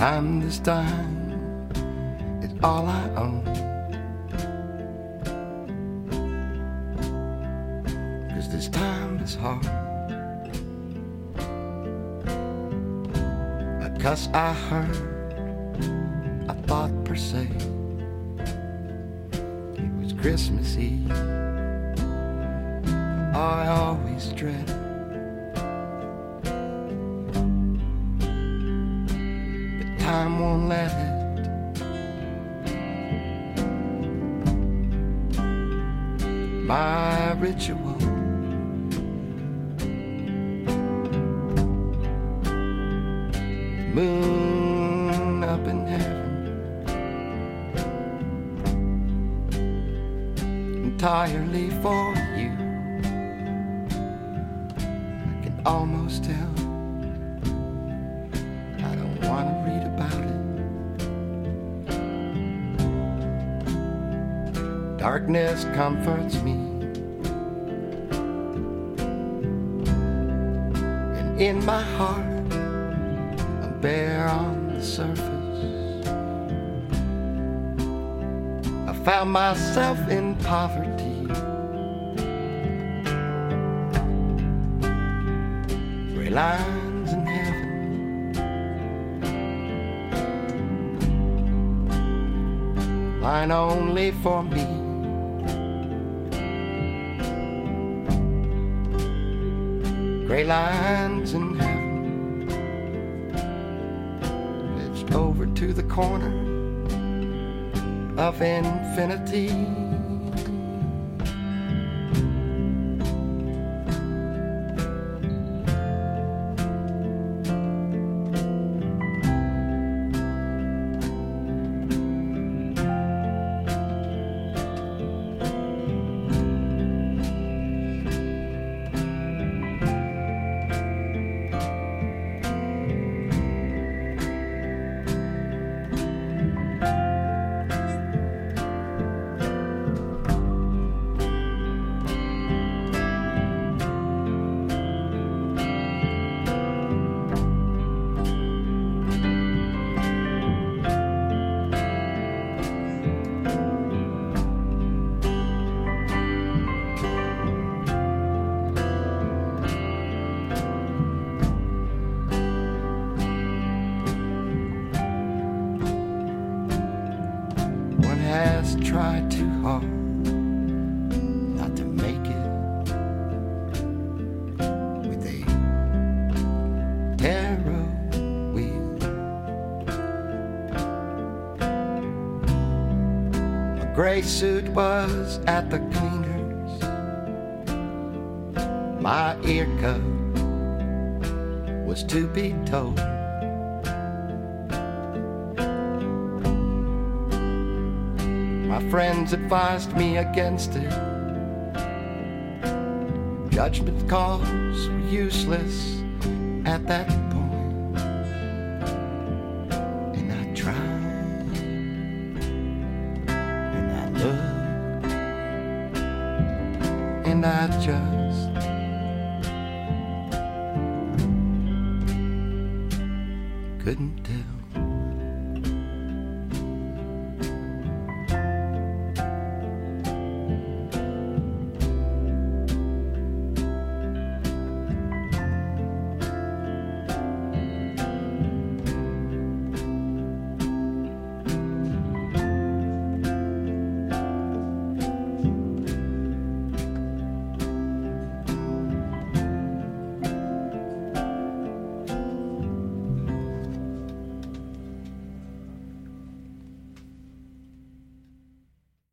Time this time is all I own. Cause this time is hard. A cuss I heard, I thought per se. It was Christmas Eve. I always dread it. My ritual. Moon up in heaven. Entirely for you. I can almost tell. Darkness comforts me. And in my heart, I'm bare on the surface. I found myself in poverty. Gray lines in heaven. Line only for me. Gray lines in heaven. It's over to the corner of infinity. Tried too hard not to make it with a tarot wheel. My gray suit was at the cleaners. My ear cup was to be told. My friends advised me against it. Judgment calls were useless at that point. And I tried, and I looked, and I just couldn't.